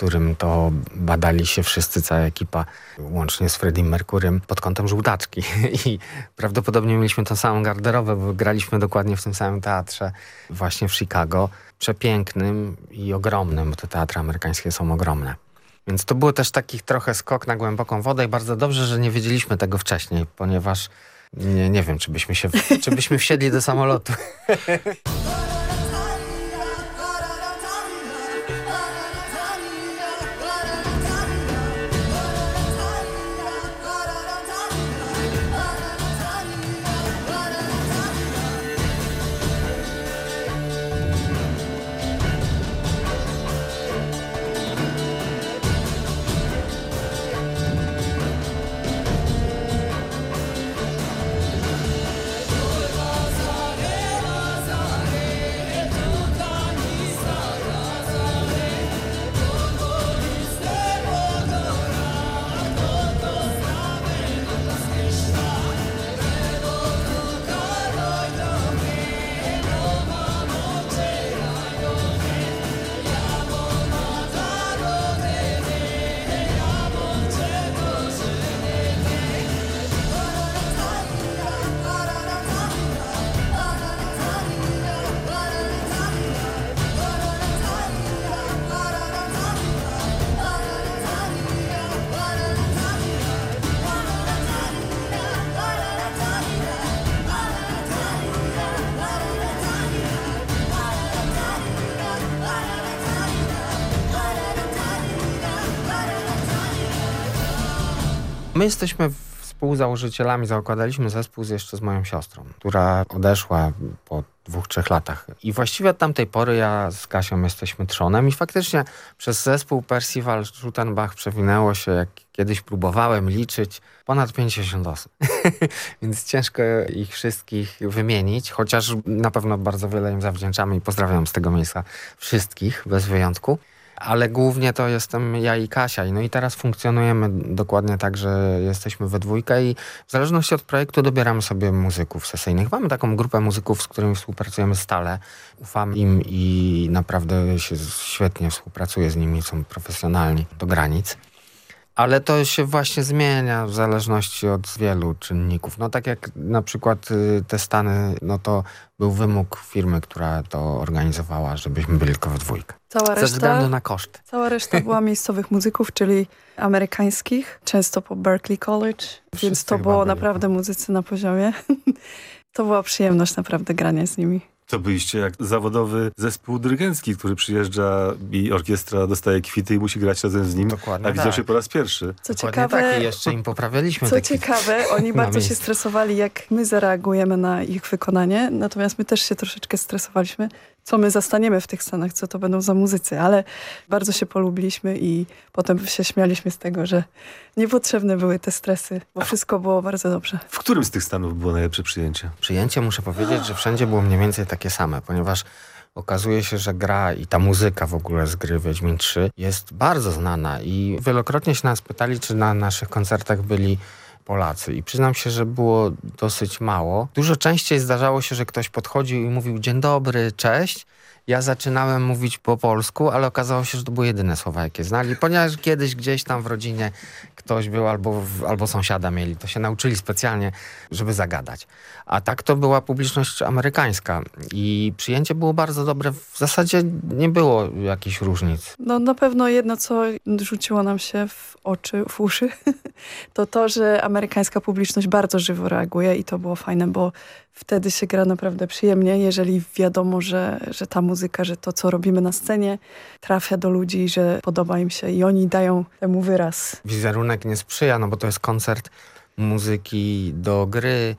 którym to badali się wszyscy, cała ekipa, łącznie z Freddie Mercurym, pod kątem żółtaczki. <laughs> I prawdopodobnie mieliśmy tą samą garderobę, bo graliśmy dokładnie w tym samym teatrze właśnie w Chicago. Przepięknym i ogromnym, bo te teatry amerykańskie są ogromne. Więc to było też taki trochę skok na głęboką wodę i bardzo dobrze, że nie wiedzieliśmy tego wcześniej, ponieważ nie, nie wiem, czy byśmy, się, czy byśmy wsiedli do samolotu. <laughs> My jesteśmy współzałożycielami, zakładaliśmy zespół jeszcze z moją siostrą, która odeszła po dwóch, trzech latach. I właściwie od tamtej pory ja z Kasią jesteśmy trzonem i faktycznie przez zespół Percival Schuttenbach przewinęło się, jak kiedyś próbowałem liczyć, ponad 50 osób. <laughs> Więc ciężko ich wszystkich wymienić, chociaż na pewno bardzo wiele im zawdzięczamy i pozdrawiam z tego miejsca wszystkich, bez wyjątku ale głównie to jestem ja i Kasia. No i teraz funkcjonujemy dokładnie tak, że jesteśmy we dwójkę i w zależności od projektu dobieramy sobie muzyków sesyjnych. Mamy taką grupę muzyków, z którymi współpracujemy stale. Ufam im i naprawdę się świetnie współpracuje z nimi, są profesjonalni do granic. Ale to się właśnie zmienia w zależności od wielu czynników. No tak jak na przykład y, te Stany, no to był wymóg firmy, która to organizowała, żebyśmy byli tylko w dwójkę. Cała reszta, Ze względu na koszt. Cała reszta była <laughs> miejscowych muzyków, czyli amerykańskich, często po Berkeley College, Wszyscy więc to było naprawdę muzycy na poziomie. <laughs> to była przyjemność naprawdę grania z nimi. To byliście jak zawodowy zespół dyrygencki, który przyjeżdża i orkiestra dostaje kwity i musi grać razem z nim. Dokładnie a widzą tak. się po raz pierwszy. Co Dokładnie ciekawe, tak. I jeszcze im poprawialiśmy. Co ciekawe, <laughs> oni bardzo się stresowali, jak my zareagujemy na ich wykonanie. Natomiast my też się troszeczkę stresowaliśmy, co my zastaniemy w tych scenach, co to będą za muzycy, ale bardzo się polubiliśmy i potem się śmialiśmy z tego, że niepotrzebne były te stresy, bo wszystko było bardzo dobrze. W którym z tych stanów było najlepsze przyjęcie? Przyjęcie muszę powiedzieć, że wszędzie było mniej więcej takie same, ponieważ okazuje się, że gra i ta muzyka w ogóle z gry Wiedźmin 3 jest bardzo znana i wielokrotnie się nas pytali, czy na naszych koncertach byli Polacy. I przyznam się, że było dosyć mało. Dużo częściej zdarzało się, że ktoś podchodził i mówił dzień dobry, cześć. Ja zaczynałem mówić po polsku, ale okazało się, że to były jedyne słowa, jakie znali, ponieważ kiedyś gdzieś tam w rodzinie ktoś był albo, albo sąsiada mieli. To się nauczyli specjalnie, żeby zagadać. A tak to była publiczność amerykańska i przyjęcie było bardzo dobre. W zasadzie nie było jakichś różnic. No na pewno jedno, co rzuciło nam się w oczy, w uszy, <laughs> to to, że amerykańska publiczność bardzo żywo reaguje i to było fajne, bo wtedy się gra naprawdę przyjemnie, jeżeli wiadomo, że, że ta muzyka, że to, co robimy na scenie trafia do ludzi, że podoba im się i oni dają temu wyraz. Wizerunek nie sprzyja, no bo to jest koncert muzyki do gry,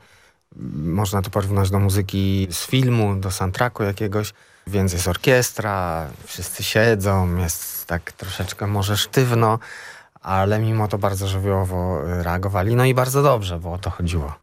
można to porównać do muzyki z filmu, do soundtracku jakiegoś, więc jest orkiestra, wszyscy siedzą, jest tak troszeczkę może sztywno, ale mimo to bardzo żywiołowo reagowali. No i bardzo dobrze, bo o to chodziło.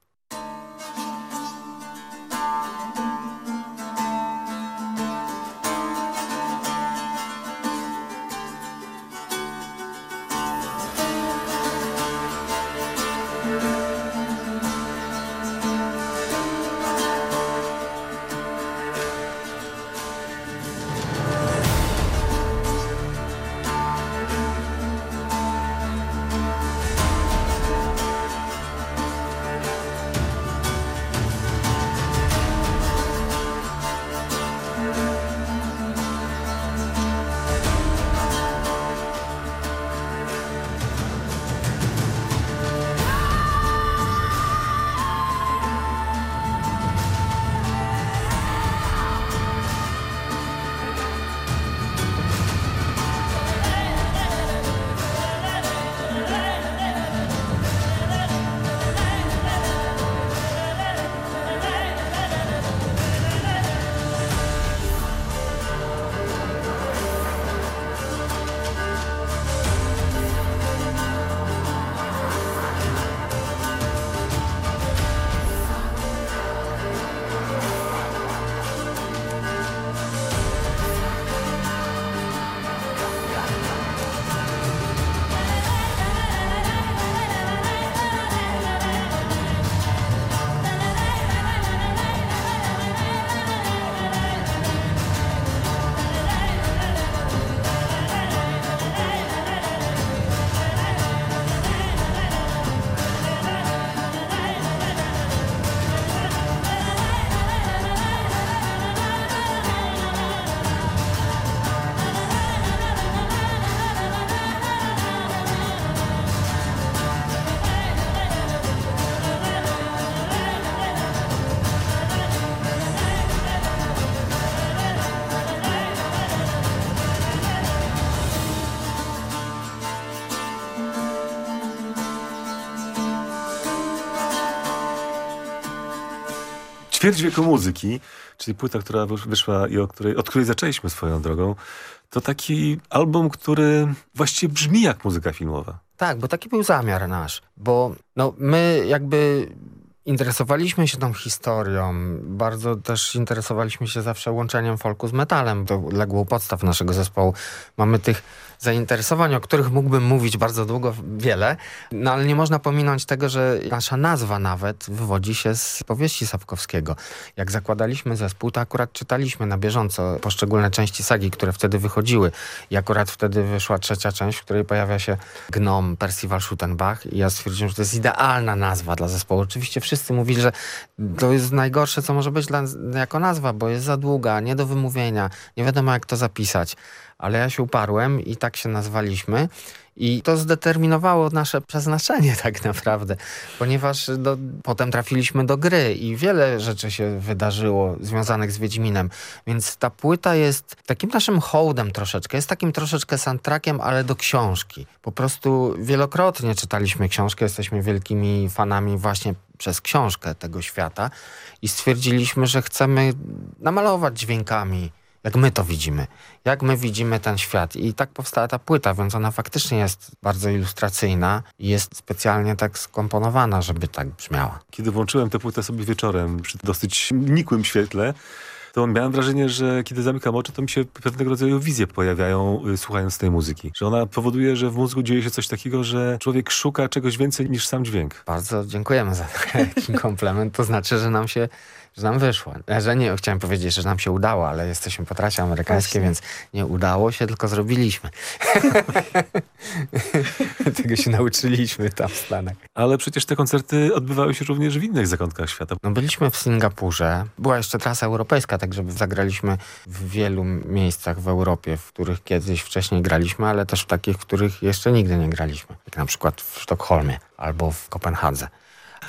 Ćwierć wieku muzyki, czyli płyta, która wyszła i o której, od której zaczęliśmy swoją drogą, to taki album, który właściwie brzmi jak muzyka filmowa. Tak, bo taki był zamiar nasz, bo no, my jakby interesowaliśmy się tą historią, bardzo też interesowaliśmy się zawsze łączeniem folku z metalem, to legło podstaw naszego zespołu. Mamy tych zainteresowań, o których mógłbym mówić bardzo długo, wiele, no ale nie można pominąć tego, że nasza nazwa nawet wywodzi się z powieści Sapkowskiego. Jak zakładaliśmy zespół, to akurat czytaliśmy na bieżąco poszczególne części sagi, które wtedy wychodziły i akurat wtedy wyszła trzecia część, w której pojawia się gnom Percival Schuttenbach i ja stwierdziłem, że to jest idealna nazwa dla zespołu. Oczywiście wszyscy mówili, że to jest najgorsze, co może być dla, jako nazwa, bo jest za długa, nie do wymówienia, nie wiadomo jak to zapisać ale ja się uparłem i tak się nazwaliśmy. I to zdeterminowało nasze przeznaczenie tak naprawdę, ponieważ do, potem trafiliśmy do gry i wiele rzeczy się wydarzyło związanych z Wiedźminem. Więc ta płyta jest takim naszym hołdem troszeczkę, jest takim troszeczkę soundtrackiem, ale do książki. Po prostu wielokrotnie czytaliśmy książkę, jesteśmy wielkimi fanami właśnie przez książkę tego świata i stwierdziliśmy, że chcemy namalować dźwiękami jak my to widzimy, jak my widzimy ten świat. I tak powstała ta płyta, więc ona faktycznie jest bardzo ilustracyjna i jest specjalnie tak skomponowana, żeby tak brzmiała. Kiedy włączyłem tę płytę sobie wieczorem przy dosyć nikłym świetle, to miałem wrażenie, że kiedy zamykam oczy, to mi się pewnego rodzaju wizje pojawiają y, słuchając tej muzyki. Że ona powoduje, że w mózgu dzieje się coś takiego, że człowiek szuka czegoś więcej niż sam dźwięk. Bardzo dziękujemy za taki <laughs> komplement. To znaczy, że nam się że nam wyszło. E, że nie, chciałem powiedzieć, że nam się udało, ale jesteśmy po trasie amerykańskiej, więc nie udało się, tylko zrobiliśmy. <laughs> Tego się nauczyliśmy tam w Stanach. Ale przecież te koncerty odbywały się również w innych zakątkach świata. No byliśmy w Singapurze. Była jeszcze trasa europejska, także zagraliśmy w wielu miejscach w Europie, w których kiedyś wcześniej graliśmy, ale też w takich, w których jeszcze nigdy nie graliśmy. Jak na przykład w Sztokholmie albo w Kopenhadze.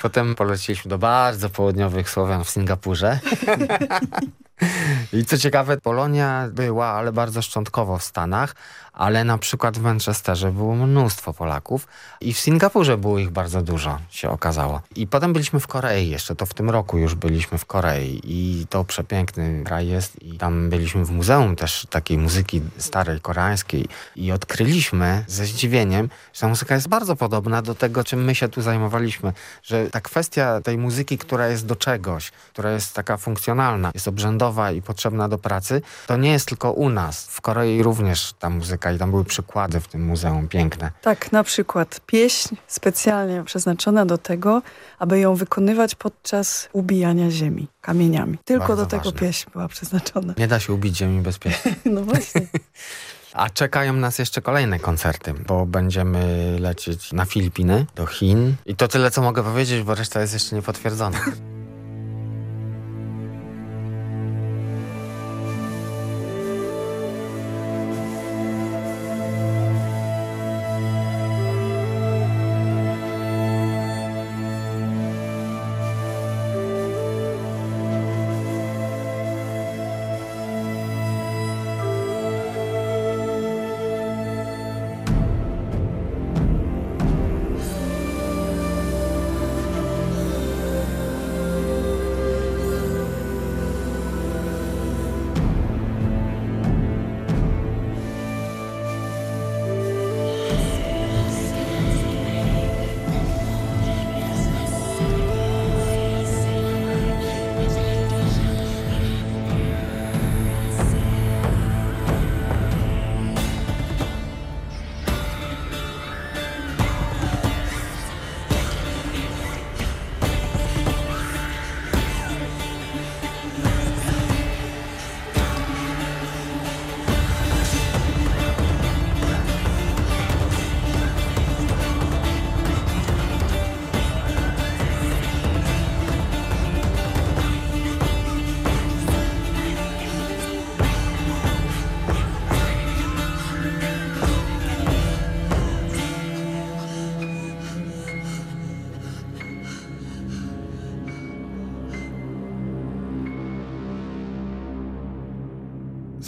Potem poleciliśmy do bardzo południowych Słowian w Singapurze. <laughs> <laughs> I co ciekawe, Polonia była, ale bardzo szczątkowo w Stanach, ale na przykład w Manchesterze było mnóstwo Polaków i w Singapurze było ich bardzo dużo, się okazało. I potem byliśmy w Korei jeszcze, to w tym roku już byliśmy w Korei i to przepiękny kraj jest i tam byliśmy w muzeum też takiej muzyki starej, koreańskiej i odkryliśmy ze zdziwieniem, że ta muzyka jest bardzo podobna do tego, czym my się tu zajmowaliśmy, że ta kwestia tej muzyki, która jest do czegoś, która jest taka funkcjonalna, jest obrzędowa i potrzebna do pracy, to nie jest tylko u nas. W Korei również ta muzyka i tam były przykłady w tym muzeum piękne. Tak, na przykład pieśń specjalnie przeznaczona do tego, aby ją wykonywać podczas ubijania ziemi kamieniami. Tylko Bardzo do tego ważne. pieśń była przeznaczona. Nie da się ubić ziemi bez pieśni. <laughs> no właśnie. A czekają nas jeszcze kolejne koncerty, bo będziemy lecieć na Filipiny, do Chin. I to tyle, co mogę powiedzieć, bo reszta jest jeszcze niepotwierdzona.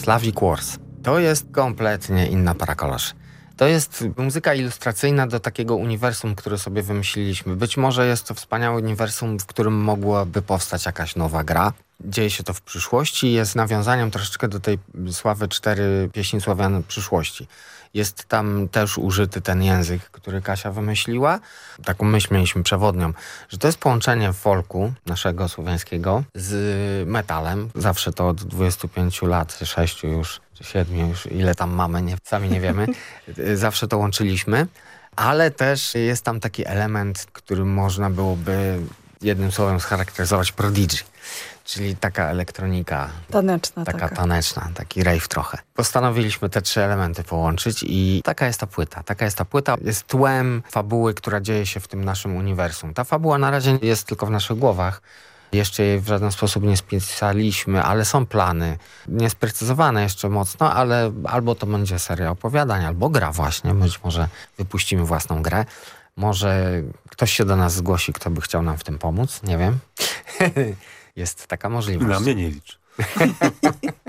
Slavic Wars. To jest kompletnie inna para koloszy. To jest muzyka ilustracyjna do takiego uniwersum, które sobie wymyśliliśmy. Być może jest to wspaniałe uniwersum, w którym mogłaby powstać jakaś nowa gra. Dzieje się to w przyszłości i jest nawiązaniem troszeczkę do tej sławy cztery pieśni Słowian przyszłości. Jest tam też użyty ten język, który Kasia wymyśliła. Taką myśl mieliśmy przewodnią, że to jest połączenie folku naszego słowiańskiego z metalem. Zawsze to od 25 lat, 6 już, czy 7 już, ile tam mamy, nie, sami nie wiemy. <laughs> Zawsze to łączyliśmy. Ale też jest tam taki element, który można byłoby jednym słowem scharakteryzować prodigy czyli taka elektronika. Taneczna. Taka, taka, taneczna, taki rave trochę. Postanowiliśmy te trzy elementy połączyć i taka jest ta płyta. Taka jest ta płyta. Jest tłem fabuły, która dzieje się w tym naszym uniwersum. Ta fabuła na razie jest tylko w naszych głowach. Jeszcze jej w żaden sposób nie spisaliśmy, ale są plany. Niesprecyzowane jeszcze mocno, ale albo to będzie seria opowiadań, albo gra właśnie. Być może wypuścimy własną grę. Może ktoś się do nas zgłosi, kto by chciał nam w tym pomóc. Nie wiem. <laughs> jest taka możliwość. Na mnie nie licz.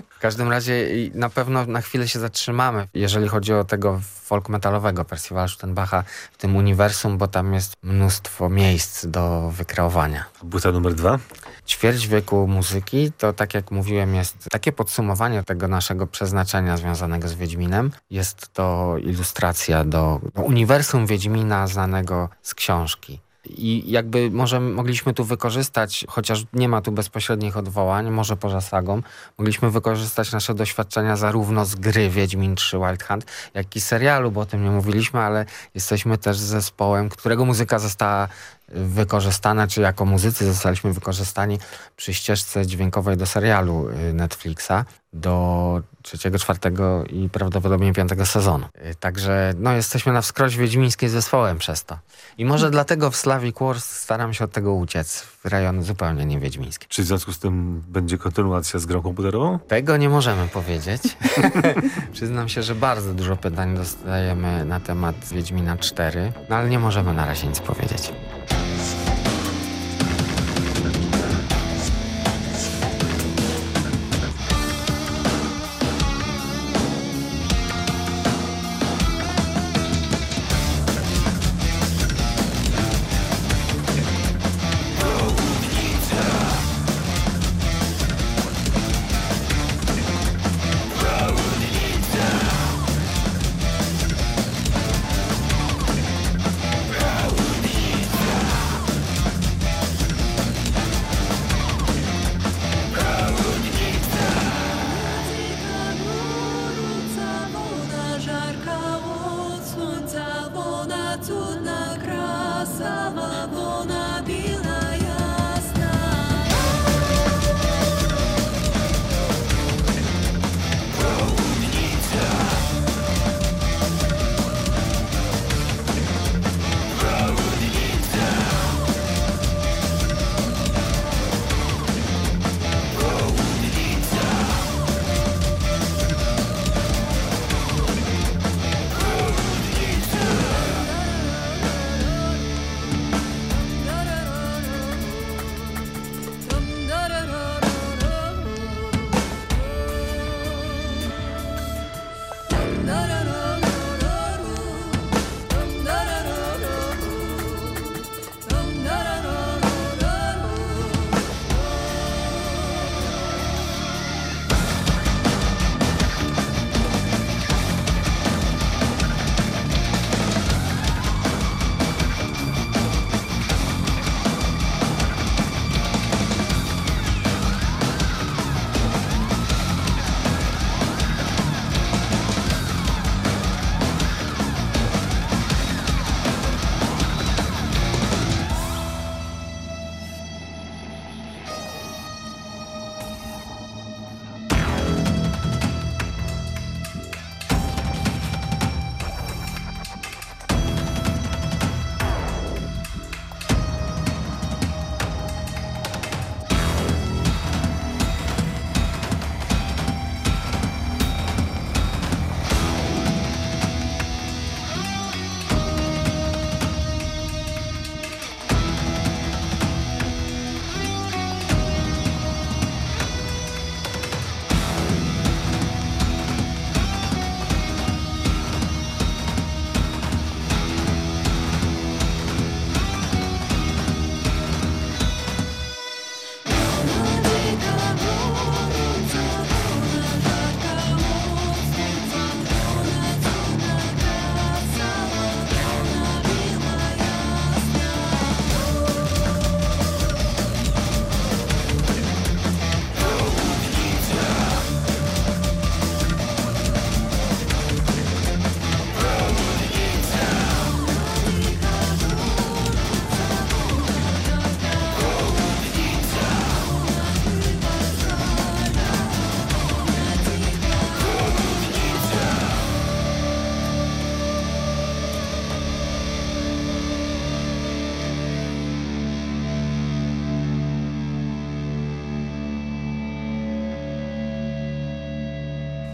w każdym razie na pewno na chwilę się zatrzymamy, jeżeli chodzi o tego folk metalowego Percivala Schuttenbacha w tym uniwersum, bo tam jest mnóstwo miejsc do wykreowania. Płyta numer dwa? Ćwierć wieku muzyki to, tak jak mówiłem, jest takie podsumowanie tego naszego przeznaczenia związanego z Wiedźminem. Jest to ilustracja do uniwersum Wiedźmina znanego z książki. I jakby może mogliśmy tu wykorzystać, chociaż nie ma tu bezpośrednich odwołań, może poza sagą, mogliśmy wykorzystać nasze doświadczenia zarówno z gry Wiedźmin 3 Wild Hunt, jak i serialu, bo o tym nie mówiliśmy, ale jesteśmy też zespołem, którego muzyka została wykorzystana, czy jako muzycy zostaliśmy wykorzystani przy ścieżce dźwiękowej do serialu y, Netflixa do trzeciego, czwartego i prawdopodobnie piątego sezonu. Y, także no, jesteśmy na wskroś wiedźmińskiej zespołem przez to. I może dlatego w Slavic Wars staram się od tego uciec w rejon zupełnie niewiedźmiński. Czy w związku z tym będzie kontynuacja z grą komputerową? Tego nie możemy powiedzieć. <laughs> Przyznam się, że bardzo dużo pytań dostajemy na temat Wiedźmina 4, no ale nie możemy na razie nic powiedzieć.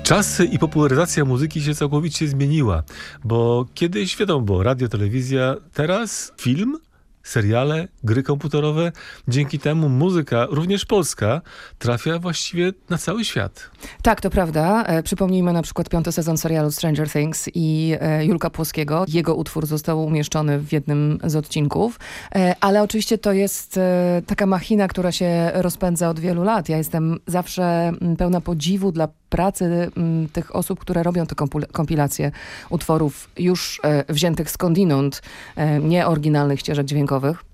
Czasy i popularyzacja muzyki się całkowicie zmieniła, bo kiedyś, wiadomo, było radio, telewizja, teraz film, seriale, gry komputerowe. Dzięki temu muzyka, również polska, trafia właściwie na cały świat. Tak, to prawda. E, przypomnijmy na przykład piąty sezon serialu Stranger Things i e, Julka Płoskiego. Jego utwór został umieszczony w jednym z odcinków. E, ale oczywiście to jest taka machina, która się rozpędza od wielu lat. Ja jestem zawsze mm, pełna podziwu dla pracy m, tych osób, które robią te kompilacje utworów już e, wziętych skądinąd, e, nie oryginalnych ścieżek dźwiękowych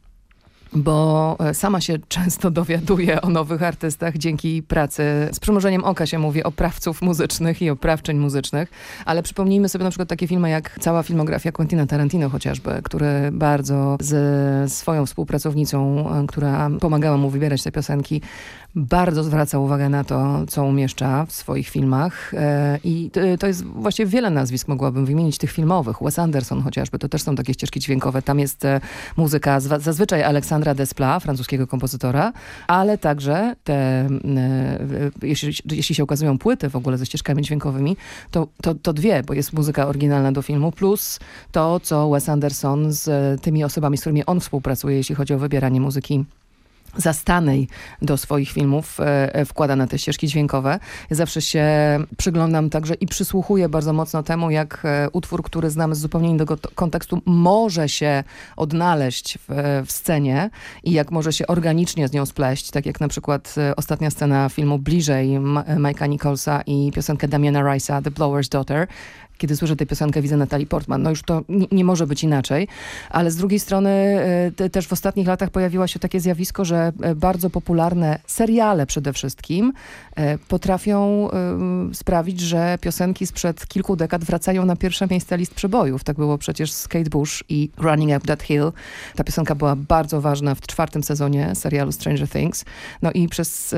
bo e, sama się <laughs> często dowiaduję o nowych artystach dzięki pracy. Z przymrużeniem oka się mówi oprawców muzycznych i oprawczeń muzycznych, ale przypomnijmy sobie na przykład takie filmy jak cała filmografia Quentina Tarantino chociażby, który bardzo z swoją współpracownicą, e, która pomagała mu wybierać te piosenki, bardzo zwraca uwagę na to, co umieszcza w swoich filmach e, i to jest właściwie wiele nazwisk mogłabym wymienić tych filmowych. Wes Anderson chociażby, to też są takie ścieżki dźwiękowe. Tam jest muzyka zazwyczaj Aleksandra Desplat, francuskiego kompozytora, ale także te, e, jeśli, jeśli się ukazują płyty w ogóle ze ścieżkami dźwiękowymi, to, to, to dwie, bo jest muzyka oryginalna do filmu, plus to, co Wes Anderson z tymi osobami, z którymi on współpracuje, jeśli chodzi o wybieranie muzyki zastanej do swoich filmów e, e, wkłada na te ścieżki dźwiękowe. Ja zawsze się przyglądam także i przysłuchuję bardzo mocno temu, jak e, utwór, który znamy z zupełnie innego kontekstu, może się odnaleźć w, w scenie i jak może się organicznie z nią spleść, tak jak na przykład ostatnia scena filmu Bliżej Mike'a Nicholsa i piosenkę Damiana Rice'a, The Blower's Daughter, kiedy słyszę tę piosenkę, widzę Natalii Portman. No już to nie, może być inaczej. Ale z drugiej strony e, te, też w ostatnich latach pojawiło się takie zjawisko, że e, bardzo popularne seriale przede wszystkim e, potrafią sprawić, że piosenki sprzed kilku dekad wracają na pierwsze miejsca list przebojów. Tak było przecież z Kate Bush i Running Up That Hill. Ta piosenka była bardzo ważna w czwartym sezonie serialu Stranger Things. No i przez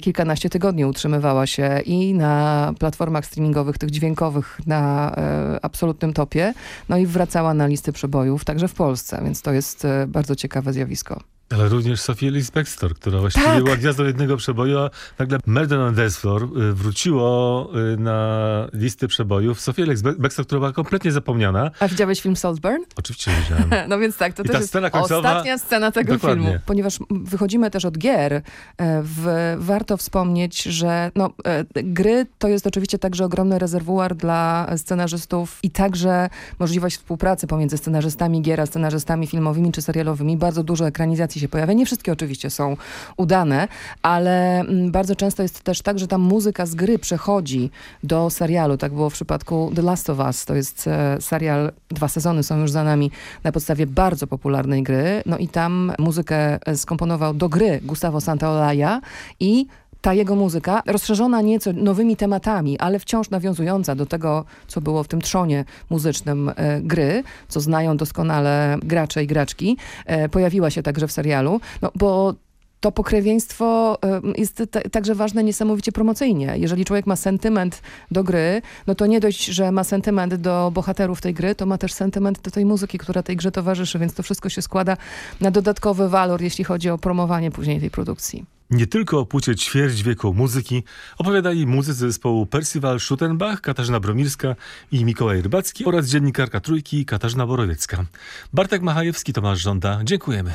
kilkanaście tygodni utrzymywała się i na platformach streamingowych, tych dźwiękowych, na E, absolutnym topie, no i wracała na listy przebojów, także w Polsce, więc to jest e, bardzo ciekawe zjawisko. Ale również Sophie Ellis Bextor, która właściwie tak. była gwiazdą jednego przeboju, a nagle Murder on Dance Floor y, wróciło y, na listy przebojów. Sophie Ellis Bextor, która była kompletnie zapomniana. A widziałeś film Saltburn? Oczywiście widziałem. <laughs> no więc tak, to I też scena jest końcowa, ostatnia scena tego dokładnie. filmu. Ponieważ wychodzimy też od gier, e, w, warto wspomnieć, że no, e, gry to jest oczywiście także ogromny rezerwuar dla scenarzystów i także możliwość współpracy pomiędzy scenarzystami gier, a scenarzystami filmowymi czy serialowymi. Bardzo dużo ekranizacji się pojawia. Nie wszystkie oczywiście są udane, ale mm, bardzo często jest też tak, że ta muzyka z gry przechodzi do serialu. Tak było w przypadku The Last of Us. To jest e, serial, dwa sezony są już za nami, na podstawie bardzo popularnej gry. No i tam muzykę e, skomponował do gry Gustavo Santaolalla i ta jego muzyka, rozszerzona nieco nowymi tematami, ale wciąż nawiązująca do tego, co było w tym trzonie muzycznym e, gry, co znają doskonale gracze i graczki, e, pojawiła się także w serialu, no bo to pokrewieństwo jest także ważne niesamowicie promocyjnie. Jeżeli człowiek ma sentyment do gry, no to nie dość, że ma sentyment do bohaterów tej gry, to ma też sentyment do tej muzyki, która tej grze towarzyszy, więc to wszystko się składa na dodatkowy walor, jeśli chodzi o promowanie później tej produkcji. Nie tylko o płycie ćwierć wieku muzyki opowiadali muzycy zespołu Percival Schuttenbach, Katarzyna Bromirska i Mikołaj Rybacki oraz dziennikarka Trójki Katarzyna Borowiecka. Bartek Machajewski, Tomasz Żąda. Dziękujemy.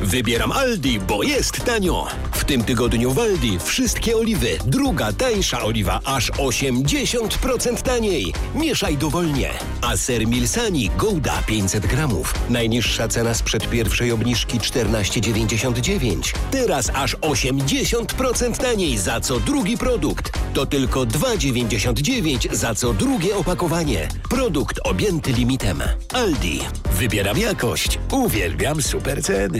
Wybieram Aldi, bo jest tanio. W tym tygodniu w Aldi wszystkie oliwy. Druga tańsza oliwa aż 80% taniej. Mieszaj dowolnie. A ser Milsani Gouda 500 gramów. Najniższa cena sprzed pierwszej obniżki 14,99. Teraz aż 80% taniej za co drugi produkt. To tylko 2,99 za co drugie opakowanie. Produkt objęty limitem. Aldi. Wybieram jakość. Uwielbiam super ceny.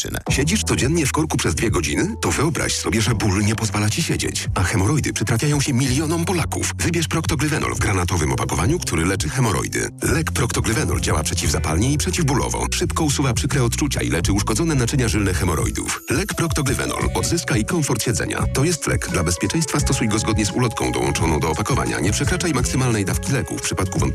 Siedzisz codziennie w korku przez dwie godziny? To wyobraź sobie, że ból nie pozwala ci siedzieć. A hemoroidy przytrafiają się milionom Polaków. Wybierz Proctoglyvenol w granatowym opakowaniu, który leczy hemoroidy. Lek Proctoglyvenol działa przeciwzapalnie i przeciwbólowo. Szybko usuwa przykre odczucia i leczy uszkodzone naczynia żylne hemoroidów. Lek Proctoglyvenol odzyskaj komfort siedzenia. To jest lek. Dla bezpieczeństwa stosuj go zgodnie z ulotką dołączoną do opakowania. Nie przekraczaj maksymalnej dawki leku w przypadku wątpliwości